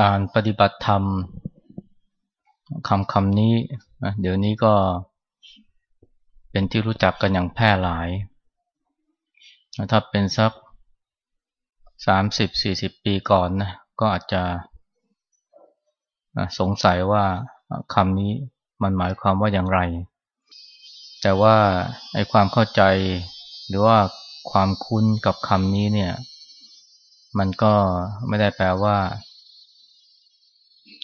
การปฏิบัติธรรมคำคำนี้ เดี๋ยวนี้ก็เป็นที่รู้จักกันอย่างแพร่หลาย ถ้าเป็นสักสามสิบสี่สิบปีก่อนนะก็อาจจะสงสัยว่าคำนี้มันหมายความว่าอย่างไร แต่ว่าไอ้ความเข้าใจหรือว่าความคุ้นกับคำนี้เนี่ย มันก็ไม่ได้แปลว่า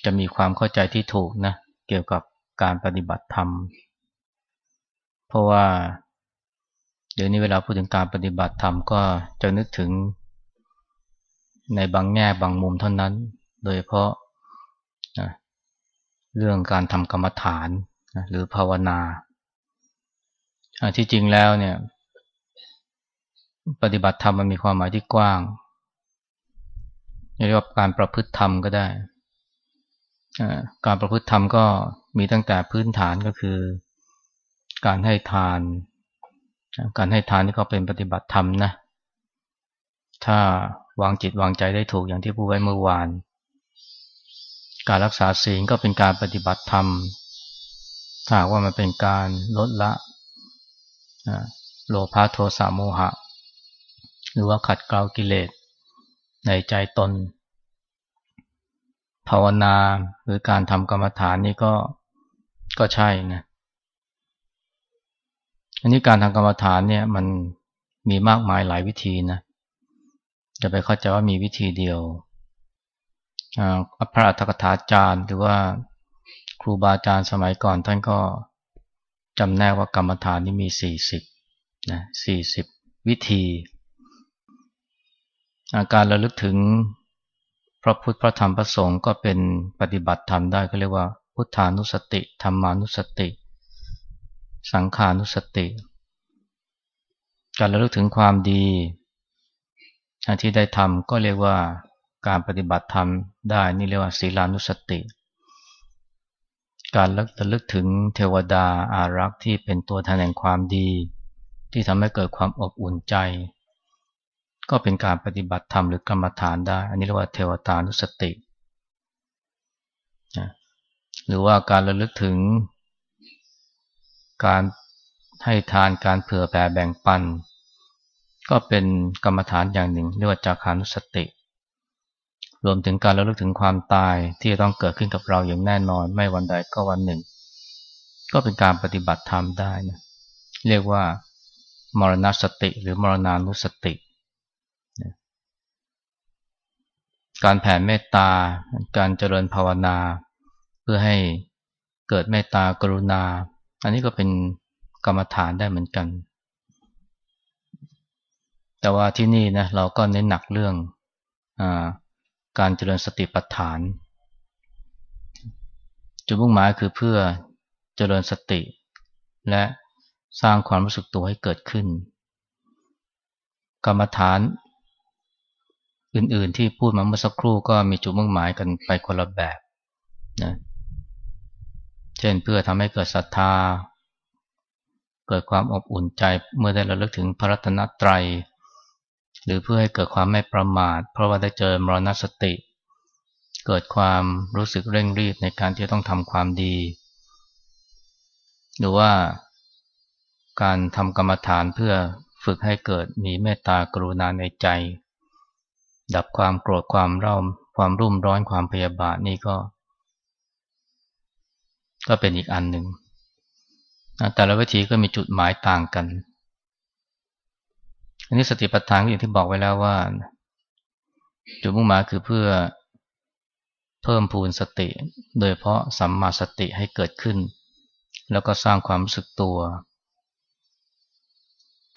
จะมีความเข้าใจที่ถูกนะเกี่ยวกับการปฏิบัติธรรม เพราะว่า เดี๋ยวนี้เวลาพูดถึงการปฏิบัติธรรมก็จะนึกถึง ในบางแง่บางมุมเท่านั้น โดยเพราะเรื่องการทำกรรมฐานหรือภาวนาที่จริงแล้วเนี่ย ปฏิบัติธรรมมันมีความหมายที่กว้างเรียกว่าการประพฤติธรรมก็ได้ การประพฤติธรรมก็มีตั้งแต่พื้นฐานก็คือ การให้ทาน การให้ทานนี่ก็เป็นปฏิบัติธรรมนะ ถ้าวางจิตวางใจได้ถูกอย่างที่พูดไว้เมื่อวาน การรักษาศีลก็เป็นการปฏิบัติธรรม ถ้าว่ามันเป็นการลดละโลภะโทสะโมหะ หรือว่าขัดเกลากิเลสในใจตน ภาวนาหรือการทำกรรมฐานนี่ก็ก็ใช่นะอันนี้การทำกรรมฐานเนี่ยมันมีมากมายหลายวิธีนะจะไปเข้าใจว่ามีวิธีเดียวพระอัฏฐกถาจารย์ หรือว่าครูบาอาจารย์สมัยก่อนท่านก็จำแนกว่ากรรมฐานนี่มีสี่สิบนะสี่สิบวิธี อาการระลึกถึง ระพุทธพระธรรมพระสงฆ์ก็เป็นปฏิบัติธรรมได้ก็เรียกว่าพุทธานุสติธรรมานุสติ สังขานุสติ การระลึกถึงความดีที่ได้ทำก็เรียกว่าการปฏิบัติธรรมได้นี่เรียกว่าศีลานุสติ การระลึกถึงเทวดาอารักษ์ที่เป็นตัวแทนแห่งความดี ที่ทำให้เกิดความอบอุ่นใจ ก็เป็นการปฏิบัติธรรมหรือกรรมฐานได้ อันนี้เรียกว่าเทวตานุสติหรือว่าการระลึกถึง การให้ทานการเผื่อแผ่แบ่งปัน ก็เป็นกรรมฐานอย่างหนึ่งเรียกว่าจาคานุสติ รวมถึงการระลึกถึงความตายที่จะต้องเกิดขึ้นกับเราอย่างแน่นอน ไม่วันใดก็วันหนึ่ง ก็เป็นการปฏิบัติธรรมได้นะเรียกว่ามรณสติหรือมรณานุสติ การแผ่เมตตา การเจริญภาวนา เพื่อให้เกิดเมตตากรุณา อันนี้ก็เป็นกรรมฐานได้เหมือนกัน แต่ว่าที่นี่นะเราก็เน้นหนักเรื่องอการเจริญสติปัฏฐาน จุดมุ่งหมายคือเพื่อเจริญสติ และสร้างความรู้สึกตัวให้เกิดขึ้น กรรมฐาน อื่นๆ ที่พูดมาเมื่อสักครู่ก็มีจุดมุ่งหมายกันไปคนละแบบนะเช่นเพื่อทำให้เกิดศรัทธา เกิดความอบอุ่นใจเมื่อได้ระลึกถึงพระรัตนตรัย หรือเพื่อให้เกิดความไม่ประมาท เพราะว่าได้เจอมรณสติ เกิดความรู้สึกเร่งรีบในการที่ต้องทำความดี หรือว่าการทำกรรมฐานเพื่อฝึกให้เกิดมีเมตตากรุณาในใจ ดับความโกรธความเร่าความรุ่มร้อนความพยาบาทนี่ก็ ก็เป็นอีกอันหนึ่งแต่ละวิธีก็มีจุดหมายต่างกัน อันนี้สติปัฏฐานอย่างที่บอกไว้แล้วว่า จุดมุ่งหมายคือเพื่อเพิ่มพูนสติ โดยเพราะสัมมาสติให้เกิดขึ้น แล้วก็สร้างความรู้สึกตัว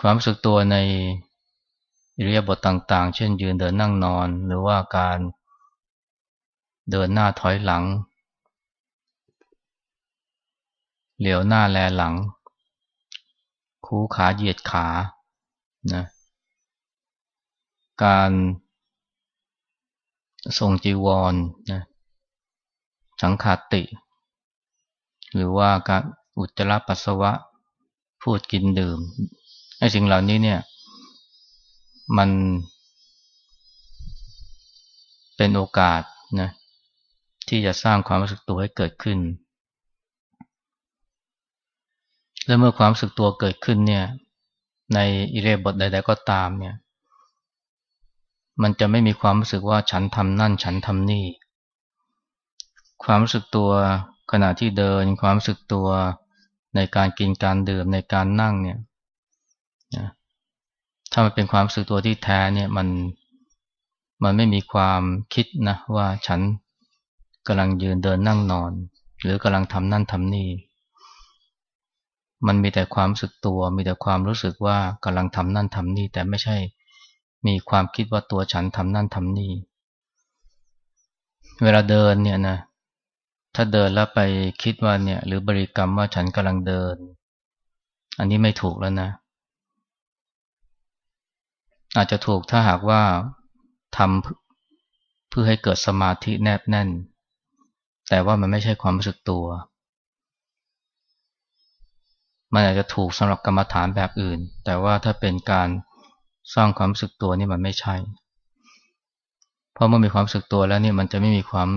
ความรู้สึกตัวใน อิริยาบถต่างๆ เช่นยืนเดินนั่งนอน หรือว่าการเดินหน้าถอยหลัง เหลียวหน้าแลหลัง คูขาเหยียดขา นะ การทรงจีวรนะสังขาติ หรือว่าการอุจจาระปัสสาวะ พูดกินดื่ม ไอ้สิ่งเหล่านี้เนี่ย มันเป็นโอกาสนะที่จะสร้างความรู้สึกตัวให้เกิดขึ้น และเมื่อความรู้สึกตัวเกิดขึ้นเนี่ย ในอิเรบทใด ๆ ก็ตามเนี่ย มันจะไม่มีความรู้สึกว่าฉันทำนั่นฉันทำนี่ ความรู้สึกตัวขณะที่เดิน ความรู้สึกตัวในการกินการดื่มในการนั่งเนี่ย ถ้ามันเป็นความรู้สึกตัวที่แท้เนี่ยมันมันไม่มีความคิดนะว่าฉันกำลังยืนเดินนั่งนอน หรือกำลังทำนั่นทำนี่ มันมีแต่ความรู้สึกตัว มีแต่ความรู้สึกว่ากำลังทำนั่นทำนี่ แต่ไม่ใช่มีความคิดว่าตัวฉันทำนั่นทำนี่ เวลาเดินเนี่ยนะ ถ้าเดินแล้วไปคิดว่าเนี่ย หรือบริกรรมว่าฉันกำลังเดิน อันนี้ไม่ถูกแล้วนะ อาจจะถูกถ้าหากว่าทำเพื่อให้เกิดสมาธิแนบแน่น แต่ว่ามันไม่ใช่ความรู้สึกตัว มันอาจจะถูกสำหรับกรรมฐานแบบอื่น แต่ว่าถ้าเป็นการสร้างความรู้สึกตัวนี่มันไม่ใช่ เพราะเมื่อมีความรู้สึกตัวแล้วนี่มันจะไม่มีความ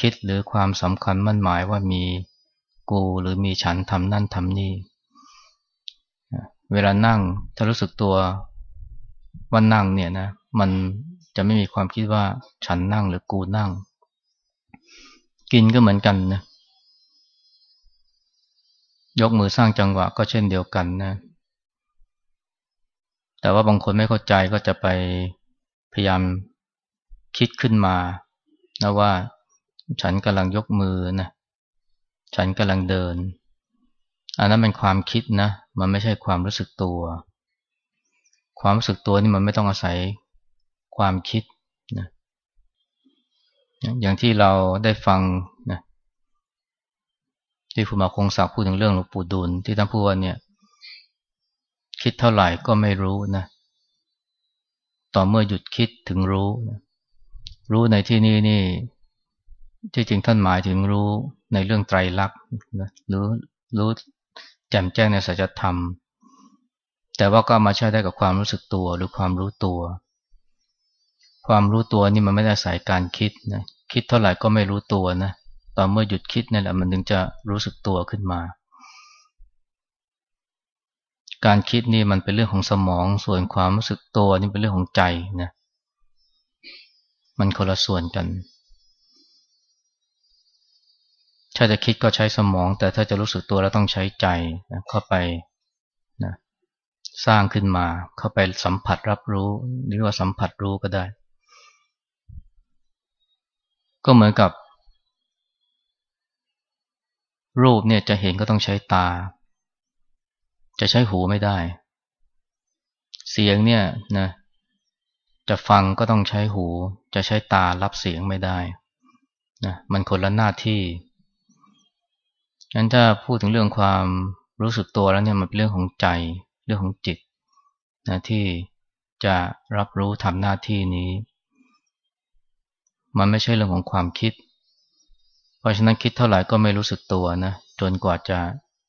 คิดหรือความสำคัญมั่นหมายว่ามีกูหรือมีฉันทำนั่นทำนี่ เวลานั่งถ้ารู้สึกตัว ว่านั่งเนี่ยนะมันจะไม่มีความคิดว่าฉันนั่งหรือกูนั่ง กินก็เหมือนกันนะยกมือสร้างจังหวะก็เช่นเดียวกันนะแต่ว่าบางคนไม่เข้าใจก็จะไปพยายามคิดขึ้นมานะว่าฉันกำลังยกมือนะฉันกำลังเดิน อันนั้นเป็นความคิดนะ มันไม่ใช่ความรู้สึกตัว ความรู้สึกตัวนี่มันไม่ต้องอาศัยความคิดนะอย่างที่เราได้ฟังนะที่คุณมาคงศักดิ์พูดถึงเรื่องหลวงปู่ดูลที่ท่านพูดว่าเนี่ย คิดเท่าไหร่ก็ไม่รู้นะต่อเมื่อหยุดคิดถึงรู้นะรู้ในที่นี้นี่ ที่จริงท่านหมายถึงรู้ในเรื่องไตรลักษณ์นะหรือรู้แจ่มแจ้งในสัจธรรม แต่ว่าก็มาใช้ได้กับความรู้สึกตัวหรือความรู้ตัว ความรู้ตัวนี่มันไม่ได้อายการคิดนะคิดเท่าไหร่ก็ไม่รู้ตัวนะตอนเมื่อหยุดคิดนี่แหละมันถึงจะรู้สึกตัวขึ้นมา การคิดนี่มันเป็นเรื่องของสมองส่วนความรู้สึกตัวนี่เป็นเรื่องของใจนะมันคนละส่วนกันถ้าจะคิดก็ใช้สมอง แต่ถ้าจะรู้สึกตัวแล้วต้องใช้ใจเข้าไป สร้างขึ้นมา เข้าไปสัมผัสรับรู้หรือว่าสัมผัสรู้ก็ได้ ก็เหมือนกับ รูปเนี่ยจะเห็นก็ต้องใช้ตา จะใช้หูไม่ได้ เสียงเนี่ยนะจะฟังก็ต้องใช้หู จะใช้ตารับเสียงไม่ได้นะมันคนละหน้าที่งั้นถ้าพูดถึงเรื่องความรู้สึกตัวแล้วเนี่ยมันเป็นเรื่องของใจ รื่องของจิตนะที่จะรับรู้ทำหน้าที่นี้ มันไม่ใช่เรื่องของความคิด เพราะฉะนั้นคิดเท่าไหร่ก็ไม่รู้สึกตัวนะจนกว่าจะ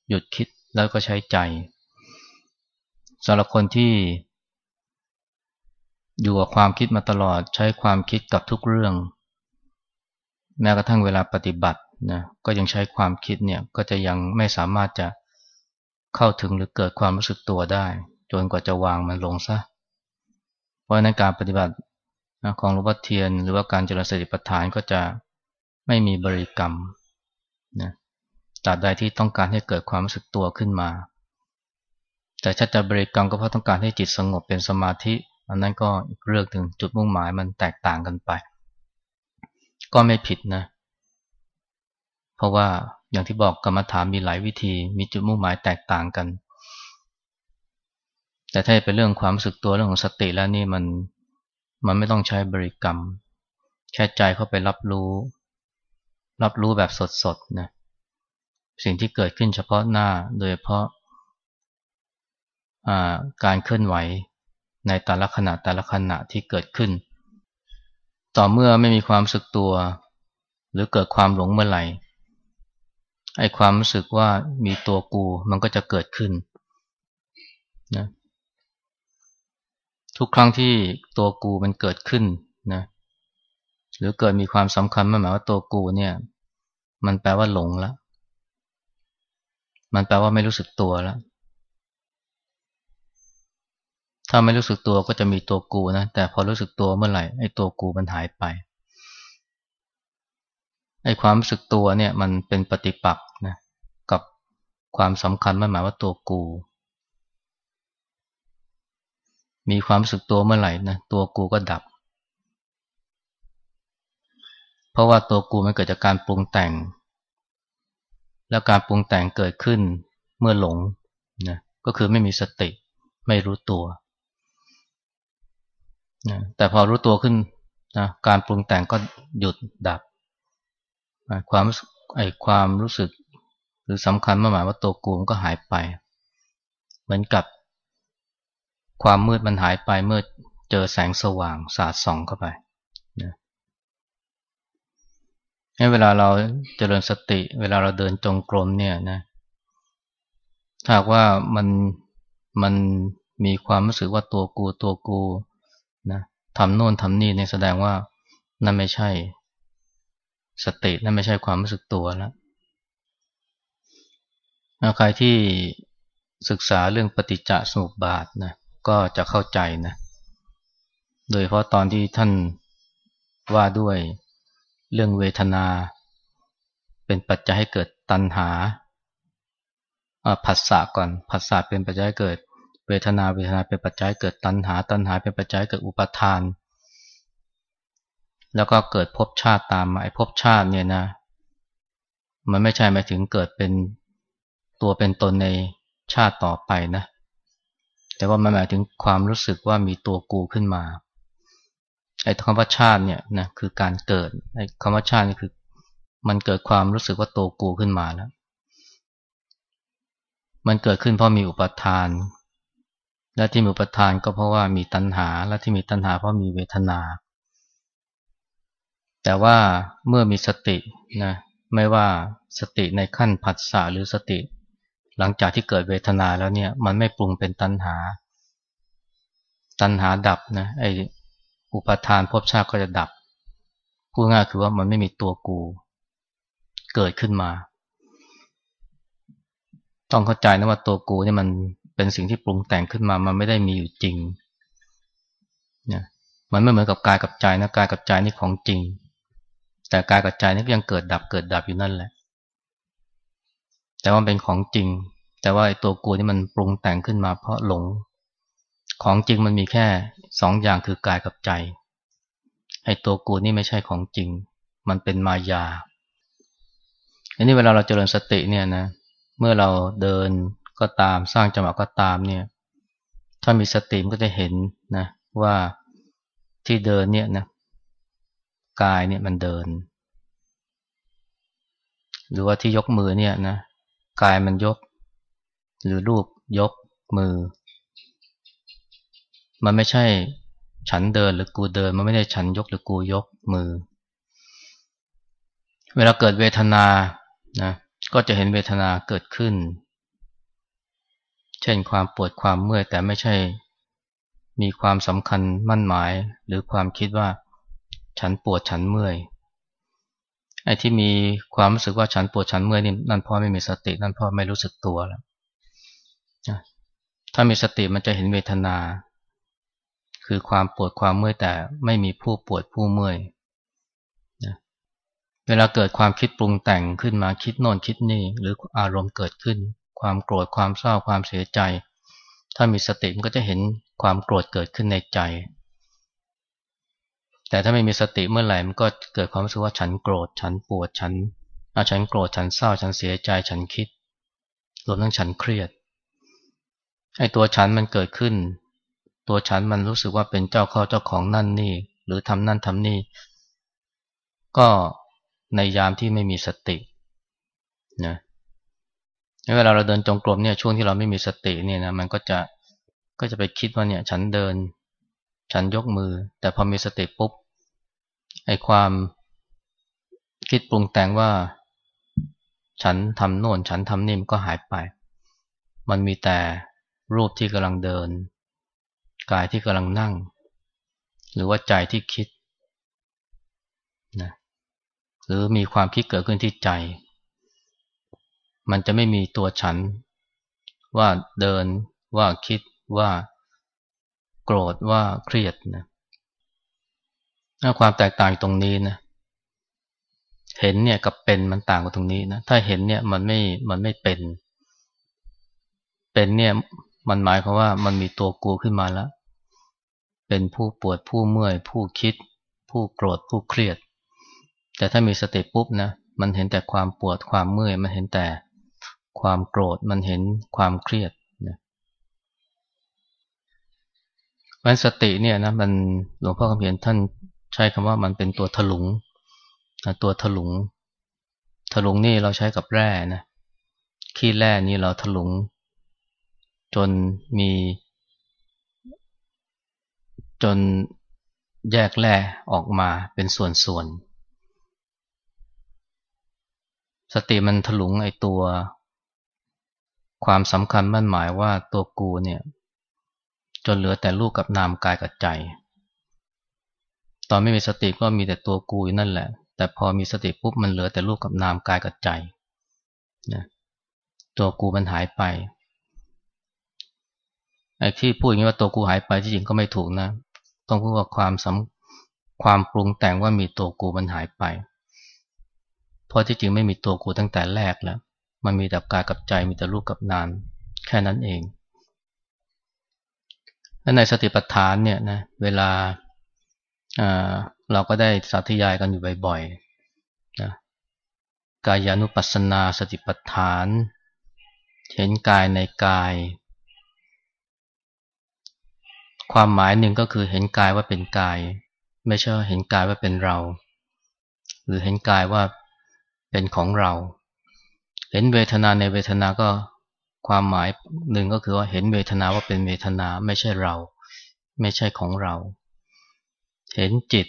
หยุดคิดแล้วก็ใช้ใจสำหรับคนที่อยู่กับความคิดมาตลอดใช้ความคิดกับทุกเรื่อง แม้กระทั่งเวลาปฏิบัตินะก็ยังใช้ความคิดเนี่ยก็จะยังไม่สามารถจะ เข้าถึงหรือเกิดความรู้สึกตัวได้ จนกว่าจะวางมันลงซะ เพราะในการปฏิบัติของหลวงพ่อเทียน หรือว่าการเจริญสติปัฏฐานก็จะไม่มีบริกรรมนะตราบใดที่ต้องการให้เกิดความรู้สึกตัวขึ้นมา แต่ถ้าจะบริกรรมก็เพราะต้องการให้จิตสงบเป็นสมาธิ อันนั้นก็เรื่องถึงจุดมุ่งหมายมันแตกต่างกันไป ก็ไม่ผิดนะ เพราะว่า อย่างที่บอกกรรมฐานมีหลายวิธี มีจุดมุ่งหมายแตกต่างกัน แต่ถ้าเป็นเรื่องความรู้สึกตัวเรื่องของสติแล้วนี่มันมันไม่ต้องใช้บริกรรม แค่ใจเข้าไปรับรู้ รับรู้แบบสดๆนะสิ่งที่เกิดขึ้นเฉพาะหน้าโดยเฉพาะการเคลื่อนไหวในแต่ละขณะแต่ละขณะที่เกิดขึ้น ต่อเมื่อไม่มีความสึกตัว หรือเกิดความหลงเมื่อไหร่ ไอ้ความรู้สึกว่ามีตัวกูมันก็จะเกิดขึ้นนะทุกครั้งที่ตัวกูมันเกิดขึ้นนะหรือเกิดมีความสำคัญมันหมายว่าตัวกูเนี่ย มันแปลว่าหลงล้วมันแปลว่าไม่รู้สึกตัวแล้วถ้าไม่รู้สึกตัวก็จะมีตัวกูนะแต่พอรู้สึกตัวเมื่อไหร่ไอ้ตัวกูมันหายไป ไอ้ความรู้สึกตัวเนี่ยมันเป็นปฏิปักษ์นะกับความสำคัญมันหมายว่าตัวกู มีความรู้สึกตัวเมื่อไหร่นะตัวกูก็ดับ เพราะว่าตัวกูมันเกิดจากการปรุงแต่ง แล้วการปรุงแต่งเกิดขึ้นเมื่อหลงนะก็คือไม่มีสติไม่รู้ตัวนะแต่พอรู้ตัวขึ้นนะการปรุงแต่งก็หยุดดับ ความไอความรู้สึก หรือสำคัญมาหมายว่าตัวกูมันก็หายไป เหมือนกับ ความมืดมันหายไปเมื่อเจอแสงสว่างสาดส่องเข้าไปนะให้เวลาเราเจริญสติ เวลาเราเดินจงกรมเนี่ยนะถ้าว่ามันมันมีความรู้สึกว่าตัวกูตัวกูนะทำโน่นทำนี่เนี่ยแสดงว่านั่นไม่ใช่ สตินั่นไม่ใช่ความรู้สึกตัวแล้วใครที่ศึกษาเรื่องปฏิจจสมุปบาทนะก็จะเข้าใจนะโดยเพราะตอนที่ท่านว่าด้วยเรื่องเวทนา เป็นปัจจัยให้เกิดตัณหาผัสสะก่อนผัสสะเป็นปัจจัยเกิด เวทนาเวทนาเป็นปัจจัยเกิดตัณหา ตัณหาเป็นปัจจัยเกิดอุปทาน แล้วก็เกิดภพชาติตามมาไอ้ภพชาติเนี่ยนะ มันไม่ใช่หมายถึงเกิดเป็นตัวเป็นตนในชาติต่อไปนะ แต่ว่ามันหมายถึงความรู้สึกว่ามีตัวกูขึ้นมาไอ้คำว่าชาติเนี่ยนะคือการเกิดไอ้คำว่าชาตินี่คือ มันเกิดความรู้สึกว่าโตกูขึ้นมาแล้ว มันเกิดขึ้นเพราะมีอุปทาน และที่มีอุปทานก็เพราะว่ามีตัณหา และที่มีตัณหาเพราะมีเวทนา แต่ว่าเมื่อมีสตินะไม่ว่าสติในขั้นผัสสะหรือสติ หลังจากที่เกิดเวทนาแล้วเนี่ย มันไม่ปรุงเป็นตัณหา ตัณหาดับนะไออุปทานภพชาติก็จะดับพูดง่ายคือว่ามันไม่มีตัวกู เกิดขึ้นมา ต้องเข้าใจนะว่าตัวกูเนี่ยมันเป็นสิ่งที่ปรุงแต่งขึ้นมา มันไม่ได้มีอยู่จริงเนี่ยมันไม่เหมือนกับกายกับใจนะกายกับใจนี่ของจริง แต่กายกับใจนี่ยังเกิดดับเกิดดับอยู่นั่นแหละ แต่ว่าเป็นของจริง แต่ว่าไอ้ตัวกูนี่มันปรุงแต่งขึ้นมาเพราะหลง ของจริงมันมีแค่สองอย่างคือกายกับใจไอ้ตัวกูนี่ไม่ใช่ของจริง มันเป็นมายา อันนี้เวลาเราเจริญสติเนี่ยนะ เมื่อเราเดินก็ตามสร้างจังหวะก็ตามเนี่ย ถ้ามีสติมันก็จะเห็นนะว่าที่เดินเนี่ยนะ กายเนี่ยมันเดิน หรือว่าที่ยกมือเนี่ยนะกายมันยก หรือรูปยกมือ มันไม่ใช่ฉันเดินหรือกูเดิน มันไม่ได้ฉันยกหรือกูยกมือ เวลาเกิดเวทนานะก็จะเห็นเวทนาเกิดขึ้น เช่นความปวดความเมื่อยแต่ไม่ใช่มีความสำคัญมั่นหมาย หรือความคิดว่า ฉันปวดฉันเมื่อยไอ้ที่มีความรู้สึกว่าฉันปวดฉันเมื่อยนี่นั่นพ่อไม่มีสตินั่นพ่อไม่รู้สึกตัวแล้วถ้ามีสติมันจะเห็นเวทนา คือความปวดความเมื่อยแต่ไม่มีผู้ปวดผู้เมื่อยเวลาเกิดความคิดปรุงแต่งขึ้นมาคิดโน่นคิดนี่หรืออารมณ์เกิดขึ้น ความโกรธความเศร้าความเสียใจ ถ้ามีสติมันก็จะเห็นความโกรธเกิดขึ้นในใจ แต่ถ้าไม่มีสติเมื่อไหร่มันก็เกิดความรู้สึกว่าฉันโกรธ ฉันปวด ฉันอาฉันโกรธ ฉันเศร้า ฉันเสียใจ ฉันคิดรวมทั้งฉันเครียด ไอ้ตัวฉันมันเกิดขึ้น ตัวฉันมันรู้สึกว่าเป็นเจ้าข้อเจ้าของนั่นนี่ หรือทำนั่นทำนี่ ก็ในยามที่ไม่มีสตินะเวลาเราเดินจงกรมเนี่ยช่วงที่เราไม่มีสติเนี่ยนะมันก็จะก็จะไปคิดว่าเนี่ย ฉันเดิน ฉันยกมือ แต่พอมีสติปุ๊บ ไอ้ความคิดปรุงแต่งว่า ฉันทำโน่น ฉันทำนี่มันก็หายไป มันมีแต่รูปที่กำลังเดิน กายที่กำลังนั่ง หรือว่าใจที่คิดนะหรือมีความคิดเกิดขึ้นที่ใจ มันจะไม่มีตัวฉัน ว่าเดินว่าคิดว่า โกรธว่าเครียดนะ ความแตกต่างตรงนี้นะเห็นเนี่ยกับเป็นมันต่างกันตรงนี้นะถ้าเห็นเนี่ยมันไม่มันไม่เป็น เป็นเนี่ยมันหมายความว่ามันมีตัวกูขึ้นมาแล้ว เป็นผู้ปวดผู้เมื่อย ผู้คิด ผู้โกรธผู้เครียด แต่ถ้ามีสติปุ๊บนะมันเห็นแต่ความปวดความเมื่อย มันเห็นแต่ความโกรธมันเห็นความเครียดนะวันสติเนี่ยนะมันหลวงพ่อคำเพียนท่าน ใช้คำว่ามันเป็นตัวถลุง ตัวถลุง ถลุงนี่เราใช้กับแร่นะขี้แร่นี่เราถลุง จนมี จนแยกแร่ออกมาเป็นส่วนๆ สติมันถลุงไอตัว ความสำคัญมั่นหมายว่าตัวกูเนี่ย จนเหลือแต่รูปกับนามกายกับใจ ตอนไม่มีสติก็มีแต่ตัวกูอยู่นั่นแหละ แต่พอมีสติปุ๊บมันเหลือแต่รูปกับนามกายกับใจนะตัวกูมันหายไปไอ้ที่พูดอย่างนี้ว่าตัวกูหายไปที่จริงก็ไม่ถูกนะ ต้องพูดว่าความสำความปรุงแต่งว่ามีตัวกูมันหายไป เพราะที่จริงไม่มีตัวกูตั้งแต่แรกแล้ว มันมีแต่กายกับใจมีแต่รูปกับนามแค่นั้นเองและในสติปัฏฐานเนี่ยนะเวลา เราก็ได้สาธยายกันอยู่บ่อยๆนะกายานุปัสสนาสติปัฏฐาน เห็นกายในกาย ความหมายหนึ่งก็คือเห็นกายว่าเป็นกาย ไม่ใช่เห็นกายว่าเป็นเรา หรือเห็นกายว่าเป็นของเรา เห็นเวทนาในเวทนาก็ความหมายหนึ่งก็คือว่าเห็นเวทนาว่าเป็นเวทนาไม่ใช่เรา ไม่ใช่ของเรา เห็นจิต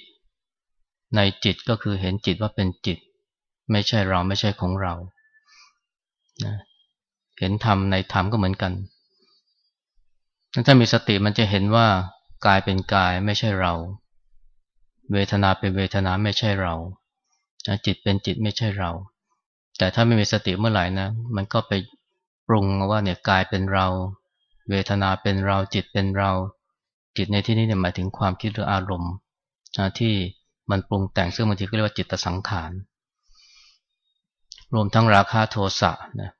ในจิตก็คือเห็นจิตว่าเป็นจิต ไม่ใช่เราไม่ใช่ของเรานะเห็นธรรมในธรรมก็เหมือนกันถ้ามีสติมันจะเห็นว่ากายเป็นกายไม่ใช่เรา เวทนาเป็นเวทนาไม่ใช่เรา จิตเป็นจิตไม่ใช่เรา แต่ถ้าไม่มีสติเมื่อไหร่นะ มันก็ไปปรุงว่าเนี่ยกายเป็นเรา เวทนาเป็นเราจิตเป็นเรา จิตในที่นี้เนี่ยหมายถึงความคิดหรืออารมณ์ ที่มันปรุงแต่งซึ่งบางทีก็เรียกว่าจิตสังขาร รวมทั้งราคาโทสะนะ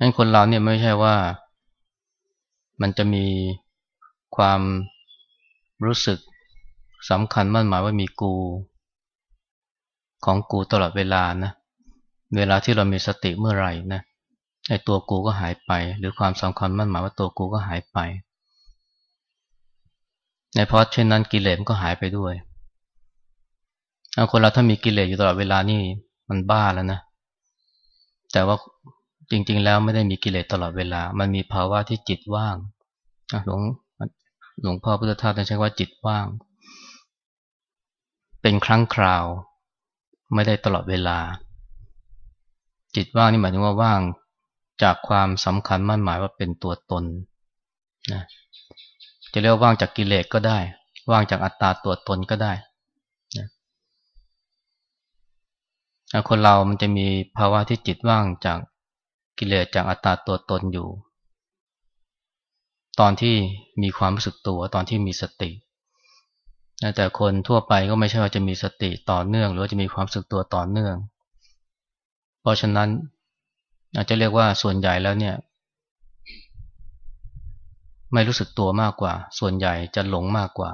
นั่นคนเราเนี่ยไม่ใช่ว่ามันจะมีความรู้สึกสำคัญมั่นหมายว่ามีกู ของกูตลอดเวลานะ เวลาที่เรามีสติเมื่อไหร่นะไอ้ตัวกูก็หายไป หรือความสำคัญมั่นหมายว่าตัวกูก็หายไป ในเพราะเช่นนั้นกิเลสมันก็หายไปด้วยคนเราถ้ามีกิเลสอยู่ตลอดเวลานี่มันบ้าแล้วนะ แต่ว่าจริง ๆ แล้วไม่ได้มีกิเลสตลอดเวลา มันมีภาวะที่จิตว่างหลวงหลวงพ่อพุทธทาสใช้ว่าจิตว่าง เป็นครั้งคราว ไม่ได้ตลอดเวลา จิตว่างนี่หมายถึงว่าว่างจากความสำคัญมั่นหมายว่าเป็นตัวตนนะ จะเรียกว่างจากกิเลสก็ได้ ว่างจากอัตตาตัวตนก็ได้นะคนเรามันจะมีภาวะที่จิตว่างจากกิเลสจากอัตตาตัวตนอยู่ ตอนที่มีความรู้สึกตัวตอนที่มีสติแต่คนทั่วไปก็ไม่ใช่ว่าจะมีสติต่อเนื่อง หรือจะมีความรู้สึกตัวต่อเนื่อง เพราะฉะนั้นอาจจะเรียกว่าส่วนใหญ่แล้วเนี่ย ไม่รู้สึกตัวมากกว่า ส่วนใหญ่จะหลงมากกว่า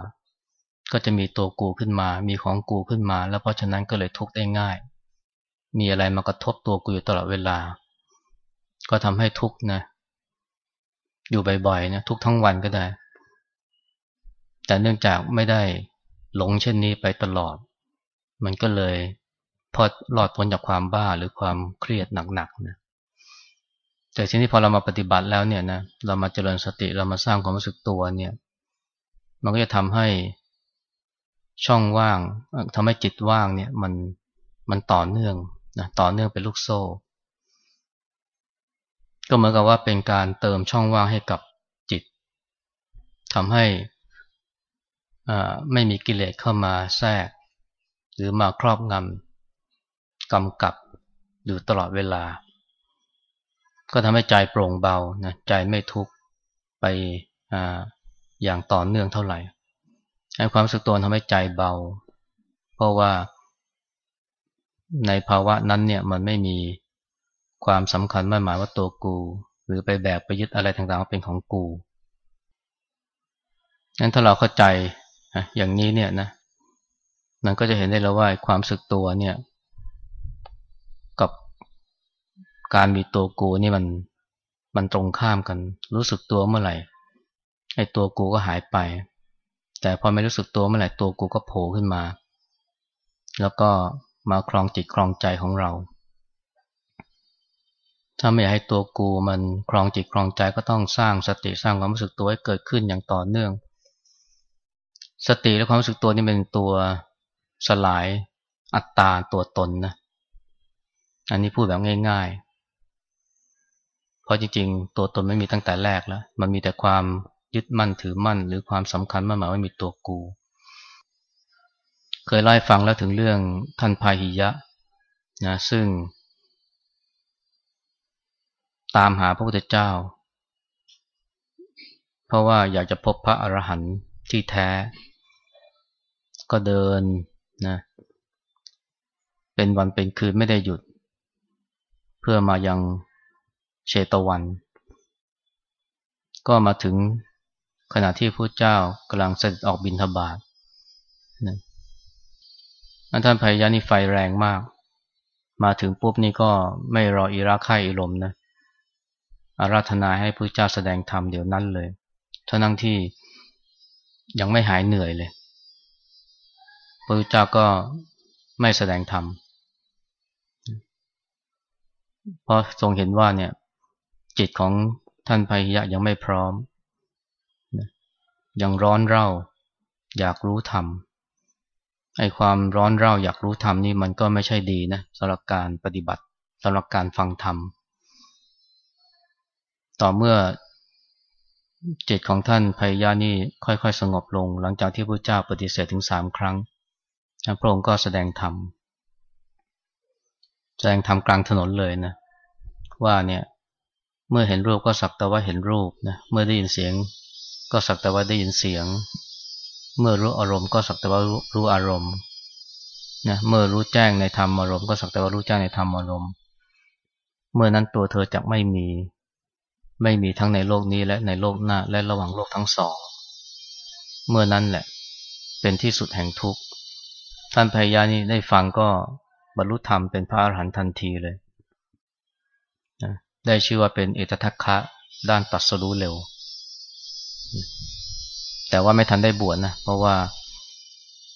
ก็จะมีตัวกูขึ้นมา มีของกูขึ้นมา แล้วเพราะฉะนั้นก็เลยทุกข์ได้ง่าย มีอะไรมากระทบตัวกูอยู่ตลอดเวลา ก็ทำให้ทุกข์นะ อยู่บ่อยๆนะทุกทั้งวันก็ได้ แต่เนื่องจากไม่ได้หลงเช่นนี้ไปตลอด มันก็เลยพอหลอดพ้นจากความบ้าหรือความเครียดหนักๆนะ แต่ทีนี้พอเรามาปฏิบัติแล้วเนี่ยนะเรามาเจริญสติเรามาสร้างความรู้สึกตัวเนี่ย มันก็จะทำให้ช่องว่างทำให้จิตว่างเนี่ยมันมันต่อเนื่องนะต่อเนื่องเป็นลูกโซ่ ก็เหมือนกับว่าเป็นการเติมช่องว่างให้กับจิตทำให้ไม่มีกิเลสเข้ามาแทรก หรือมาครอบงำกำกับอยู่ตลอดเวลา ก็ทำให้ใจโปร่งเบานะใจไม่ทุกข์ไปออย่างต่อเนื่องเท่าไหร่ให้ความสึกตัวทำให้ใจเบา เพราะว่า ในภาวะนั้นเนี่ยมันไม่มีความสำคัญไม่หมายว่าตัวกู หรือไปแบกไปยึดอะไรต่างๆเป็นของกูงั้นถ้าเราเข้าใจอย่างนี้เนี่ยนะมันก็จะเห็นได้แล้วว่าความสึกตัวเนี่ย กับ การมีตัวกูนี่มันมันตรงข้ามกัน รู้สึกตัวเมื่อไหร่ไอ้ตัวกูก็หายไป แต่พอไม่รู้สึกตัวเมื่อไหร่ตัวกูก็โผล่ขึ้นมา แล้วก็มาครองจิตครองใจของเรา ถ้าไม่อยากให้ตัวกูมันครองจิตครองใจก็ต้องสร้างสติสร้างความรู้สึกตัวให้เกิดขึ้นอย่างต่อเนื่อง สติและความรู้สึกตัวนี่เป็นตัวสลายอัตตาตัวตนนะ อันนี้พูดแบบง่าย ๆ เพราะจริงๆ ตัวตนไม่มีตั้งแต่แรกแล้ว มันมีแต่ความยึดมั่นถือมั่น หรือความสำคัญมั่นหมายว่ามีตัวกู เคยเล่ฟังแล้วถึงเรื่องท่านพาหิยะนะซึ่ง ตามหาพระพุทธเจ้า เพราะว่าอยากจะพบพระอรหันต์ที่แท้ ก็เดินนะเป็นวันเป็นคืนไม่ได้หยุด เพื่อมายัง เชตวัน ก็มาถึงขณะที่พระเจ้ากำลังเสด็จออกบินทบาทนะท่านพยานี่ไฟแรงมาก มาถึงปุ๊บนี่ก็ไม่รออีรักไข่อีลมนะอาราธนาให้พระเจ้าแสดงธรรมเดี๋ยวนั้นเลยทั้งที่ยังไม่หายเหนื่อยเลยพระเจ้าก็ไม่แสดงธรรมเพราะทรงเห็นว่าเนี่ย จิตของท่านพยะยังไม่พร้อม ยังร้อนเร่า อยากรู้ธรรมไอ้ความร้อนเร่าอยากรู้ธรรมนี่มันก็ไม่ใช่ดีนะสำหรับการปฏิบัติสำหรับการฟังธรรม ต่อเมื่อจิตของท่านพยานี่ค่อยๆ สงบลง หลังจากที่พระเจ้าปฏิเสธถึงสามครั้งพระองค์ก็แสดงธรรมแสดงธรรมกลางถนนเลยนะว่าเนี่ย เมื่อเห็นรูปก็สักแต่ว่าเห็นรูปนะเมื่อได้ยินเสียง ก็สักแต่ว่าได้ยินเสียง เมื่อรู้อารมณ์ก็สักแต่ว่ารู้อารมณ์นะเมื่อรู้แจ้งในธรรมอารมณ์ก็สักแต่ว่ารู้แจ้งในธรรมอารมณ์ เมื่อนั้นตัวเธอจะไม่มี ไม่มีทั้งในโลกนี้และในโลกหน้าและระหว่างโลกทั้งสอง เมื่อนั้นแหละ เป็นที่สุดแห่งทุกข์ ท่านพญานี้ได้ฟังก็บรรลุธรรมเป็นพระอรหันต์ทันทีเลย ได้ชื่อว่าเป็นเอตทัคคะด้านตัดสรู้เร็ว แต่ว่าไม่ทันได้บวชนะ เพราะว่า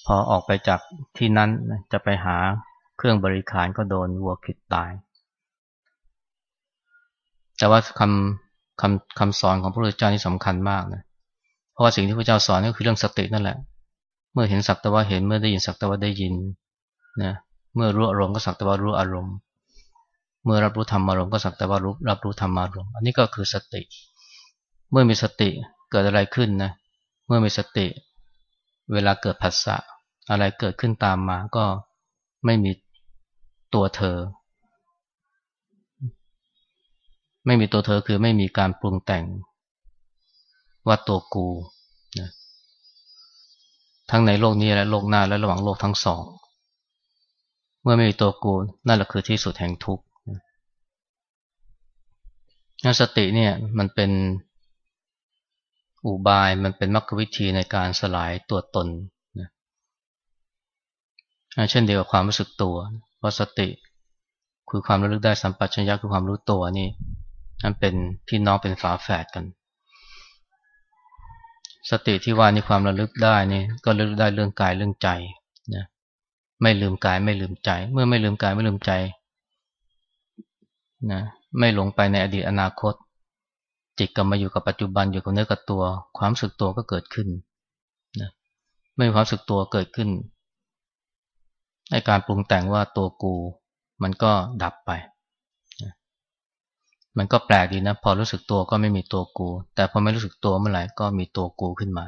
พอออกไปจากที่นั้นจะไปหาเครื่องบริขารก็โดนวัวขิดตาย แต่ว่าคำคำคำสอนของพระพุทธเจ้านี่สำคัญมากนะเพราะว่าสิ่งที่พระเจ้าสอนก็คือเรื่องสตินั่นแหละ เมื่อเห็นสักแต่ว่าเห็นเมื่อได้ยินสักแต่ว่าได้ยินนะเมื่อรู้อารมณ์ก็สักแต่ว่ารู้อารมณ์ เมื่อรับรู้ธรรมอารมณ์ก็สักแต่ว่ารู้รับรู้ธรรมอารมณ์อันนี้ก็คือสติ เมื่อมีสติเกิดอะไรขึ้นนะเมื่อมีสติ เวลาเกิดผัสสะอะไรเกิดขึ้นตามมาก็ไม่มีตัวเธอ ไม่มีตัวเธอคือไม่มีการปรุงแต่งว่าตัวกูนะทั้งในโลกนี้และโลกหน้าและระหว่างโลกทั้งสอง เมื่อไม่มีตัวกูนั่นแหละคือที่สุดแห่งทุกข์ นสติเนี่ยมันเป็นอุบายมันเป็นมรรควิธีในการสลายตัวตนนะเช่นเดียวกับความรู้สึกตัวว่าสติ คือความระลึกได้สัมปชัญญะคือความรู้ตัวนี่นั่นเป็นพี่น้องเป็นฝาแฝดกัน สติที่ว่านี่ความระลึกได้นี่ก็ระลึกได้เรื่องกายเรื่องใจนะไม่ลืมกายไม่ลืมใจ เมื่อไม่ลืมกายไม่ลืมใจนะ ไม่หลงไปในอดีตอนาคต จิตกลับมาอยู่กับปัจจุบันอยู่กับเนื้อกับตัว ความสึกตัวก็เกิดขึ้นนะไม่มีความสึกตัวเกิดขึ้นในการปรุงแต่งว่าตัวกู มันก็ดับไป มันก็แปลกดีนะ พอรู้สึกตัวก็ไม่มีตัวกู แต่พอไม่รู้สึกตัวเมื่อไหร่ก็มีตัวกูขึ้นมา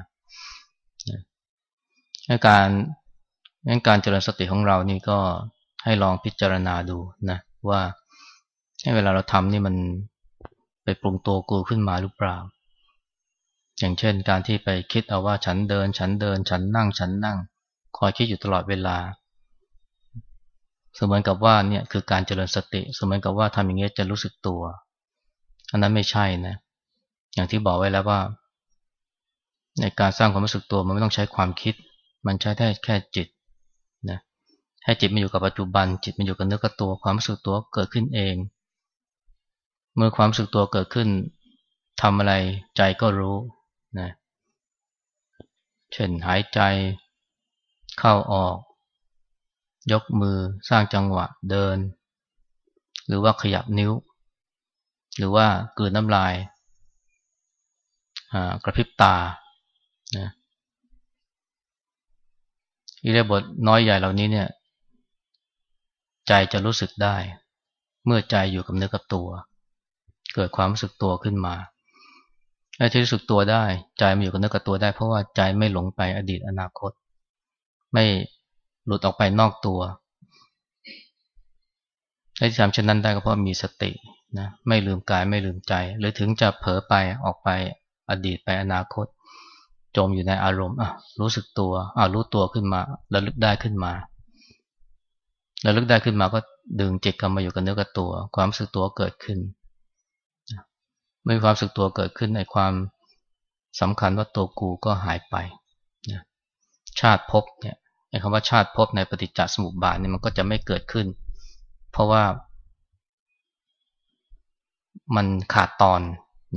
นการงั้นการเจริญสติของเรานี่ก็ให้ลองพิจารณาดูนะว่า เวลาเราทำนี่มันไปปรุงตัวกูขึ้นมาหรือเปล่า อย่างเช่นการที่ไปคิดเอาว่าฉันเดิน ฉันเดิน ฉันนั่ง ฉันนั่ง คอยคิดอยู่ตลอดเวลา เสมือนกับว่าเนี่ยคือการเจริญสติ เสมือนกับว่าทำอย่างนี้ยจะรู้สึกตัว อันนั้นไม่ใช่นะ อย่างที่บอกไว้แล้วว่า ในการสร้างความรู้สึกตัวมันไม่ต้องใช้ความคิด มันใช้แค่แค่จิตนะ ให้จิตมาอยู่กับปัจจุบัน จิตมาอยู่กับเนื้อกับตัว ความรู้สึกตัวเกิดขึ้นเอง เมื่อความสึกตัวเกิดขึ้นทำอะไรใจก็รู้นะเช่นหายใจเข้าออก ยกมือสร้างจังหวะเดิน หรือว่าขยับนิ้ว หรือว่ากืนน้ำลายกระพริบตานะอิเลียบทน้อยใหญ่เหล่านี้เนี่ย ใจจะรู้สึกได้ เมื่อใจอยู่กับเนื้อกับตัว เกิดความรู้สึกตัวขึ้นมาไอ้ที่รู้สึกตัวได้ใจมาอยู่กับเนื้อกับตัวได้ เพราะว่าใจไม่หลงไปอดีตอนาคต ไม่หลุดออกไปนอกตัวและที่ทำเช่นนั้นได้ก็เพราะมีสตินะไม่ลืมกายไม่ลืมใจ หรือถึงจะเผลอไปออกไปอดีตไปอนาคต จมอยู่ในอารมณ์อะรู้สึกตัวอะรู้ตัวขึ้นมาระลึกได้ขึ้นมาระลึกได้ขึ้นมาก็ดึงจิตกลับมาอยู่กับเนื้อกับตัว ความรู้สึกตัวเกิดขึ้น เมื่อความสึกตัวเกิดขึ้นในความสำคัญว่าตัวกูก็หายไปชาติภพเนี่ยไอ้คำว่าชาติภพในปฏิจจสมุปบาทเนี่ยมันก็จะไม่เกิดขึ้น เพราะว่ามันขาดตอน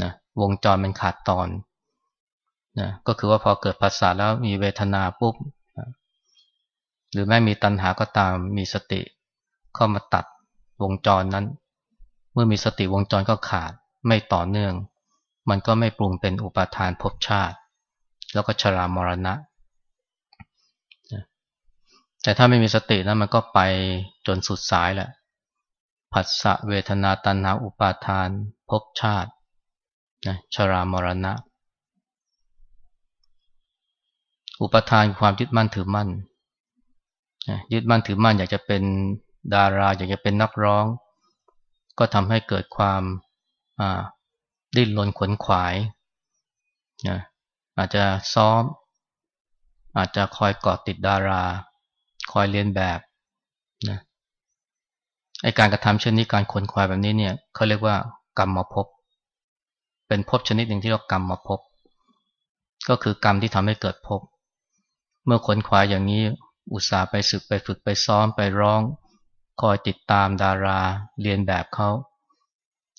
นะวงจรมันขาดตอนนะก็คือว่าพอเกิดภาษาแล้วมีเวทนาปุ๊บนะหรือแม้มีตัณหาก็ตามมีสติเข้ามาตัดวงจรนั้น เมื่อมีสติวงจรก็ขาด ไม่ต่อเนื่อง มันก็ไม่ปรุงเป็นอุปาทานภพชาติ แล้วก็ชรามรณะ แต่ถ้าไม่มีสตินะมันก็ไปจนสุดสายแหละผัสสะเวทนาตัณหาอุปาทานภพชาตินะชรามรณะ อุปทานความยึดมั่นถือมั่นนะยึดมั่นถือมั่นอยากจะเป็นดารา อยากจะเป็นนักร้อง ก็ทำให้เกิดความ ดิ้นรนขวนขวายนะอาจจะซ้อม อาจจะคอยกอดติดดารา คอยเรียนแบบนะไอการกระทำเช่นนี้การขนควายแบบนี้เนี่ยเขาเรียกว่ากรรมมาพบ เป็นภพชนิดหนึ่งที่เรียกรรมมาพบ ก็คือกรรมที่ทำให้เกิดภพเมื่อขนควายอย่างนี้อุตส่าห์ไปศึกไปฝึกไปซ้อมไปร้อง คอยติดตามดารา เรียนแบบเขา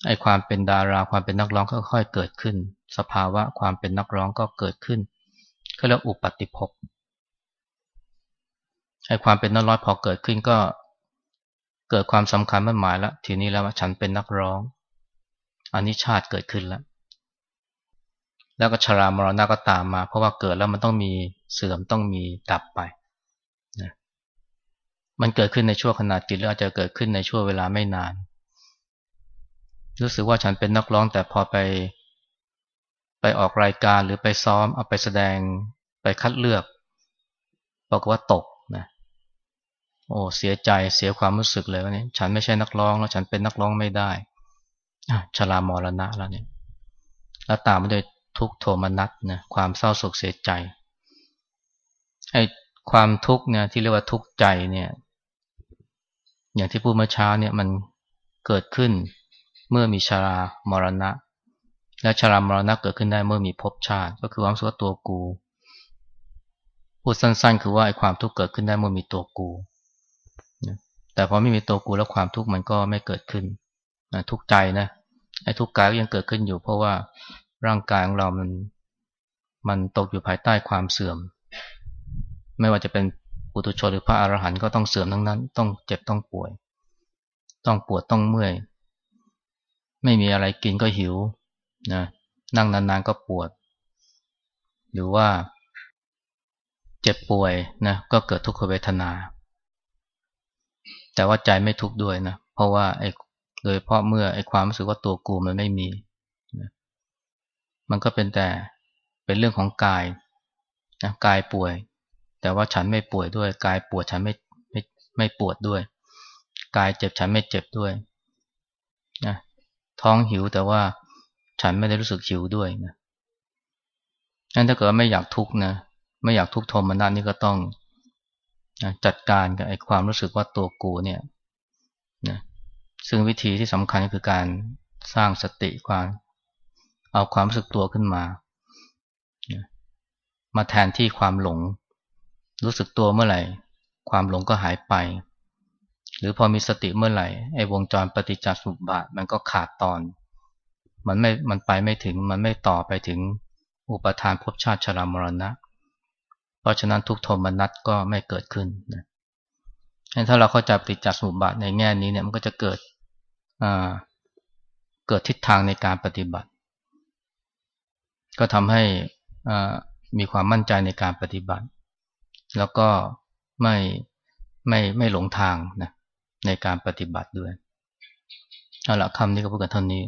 ไอความเป็นดาราความเป็นนักร้องค่อยๆเกิดขึ้น สภาวะความเป็นนักร้องก็เกิดขึ้นเขาเรียกอุปติภพไอ้ความเป็นนักร้องพอเกิดขึ้นก็เกิดความสำคัญมั่นหมายแล้วทีนี้แล้วว่าฉันเป็นนักร้อง อันนี้ชาติเกิดขึ้นแล้ว แล้วก็ชรามรณะก็ตามมา เพราะว่าเกิดแล้วมันต้องมีเสื่อมต้องมีดับไปนะมันเกิดขึ้นในช่วงขนาดจิตหรืออาจจะเกิดขึ้นในช่วงเวลาไม่นาน รู้สึกว่าฉันเป็นนักร้องแต่พอไป ไปออกรายการหรือไปซ้อมเอาไปแสดงไปคัดเลือกบอกว่าตกนะโอ้เสียใจเสียความรู้สึกเลยว่าเนี่ยฉันไม่ใช่นักร้องแล้วฉันเป็นนักร้องไม่ได้ชรามรณะแล้วเนี่ยแล้วตามมาด้วยทุกโทมนัสนะความเศร้าโศกเสียใจไอ้ความทุกข์เนี่ยที่เรียกว่าทุกข์ใจเนี่ย อย่างที่พูดเมื่อเช้าเนี่ยมันเกิดขึ้น เมื่อมีชารามรณะ และชารามรณะเกิดขึ้นได้เมื่อมีภพชาติ ก็คือความสุขตัวกู พูดสั้นๆ คือว่าไอ้ความทุกข์เกิดขึ้นได้เมื่อมีตัวกู แต่พอไม่มีตัวกูแล้วความทุกข์มันก็ไม่เกิดขึ้น ทุกใจนะไอ้ทุกข์กายก็ยังเกิดขึ้นอยู่ เพราะว่าร่างกายของเรามันมันตกอยู่ภายใต้ความเสื่อม ไม่ว่าจะเป็นปุถุชนหรือพระอรหันต์ก็ต้องเสื่อมทั้งนั้น ต้องเจ็บต้องป่วย ต้องปวดต้องเมื่อย ไม่มีอะไรกินก็หิวนะนั่งนานๆก็ปวด หรือว่าเจ็บป่วยนะก็เกิดทุกขเวทนา แต่ว่าใจไม่ทุกข์ด้วยนะเพราะว่าไอ้โดยเพราะเมื่อไอ้ความรู้สึกว่าตัวกูมันไม่มีนะมันก็เป็นแต่เป็นเรื่องของกายนะกายป่วย แต่ว่าฉันไม่ป่วยด้วยกายปวดฉันไม่ไม่ไม่ปวดด้วย กายเจ็บฉันไม่เจ็บด้วยนะ ท้องหิวแต่ว่าฉันไม่ได้รู้สึกหิวด้วยนะงั้นถ้าเกิดไม่อยากทุกข์นะ ไม่อยากทุกข์ทมนัสนี่ก็ต้องจัดการกับไอ้ความรู้สึกว่าตัวกูเนี่ยนะซึ่งวิธีที่สำคัญก็คือการสร้างสติความเอาความรู้สึกตัวขึ้นมา มาแทนที่ความหลง รู้สึกตัวเมื่อไหร่ ความหลงก็หายไป หรือพอมีสติเมื่อไหร่ไอ้วงจรปฏิจจสมุปบาทมันก็ขาดตอน มันไม่มันไปไม่ถึงมันไม่ต่อไปถึงอุปทานภพชาติชรามรณะ เพราะฉะนั้นทุกโทมนัสก็ไม่เกิดขึ้นนะถ้าเราเข้าใจปฏิจจสมุปบาทในแง่นี้เนี่ยมันก็จะเกิดเกิดทิศทางในการปฏิบัติ ก็ทำให้มีความมั่นใจในการปฏิบัติ แล้วก็ไม่ไม่ไม่หลงทางนะ ในการปฏิบัติด้วยเอาละคำนี้ก็พูดกันเท่านี้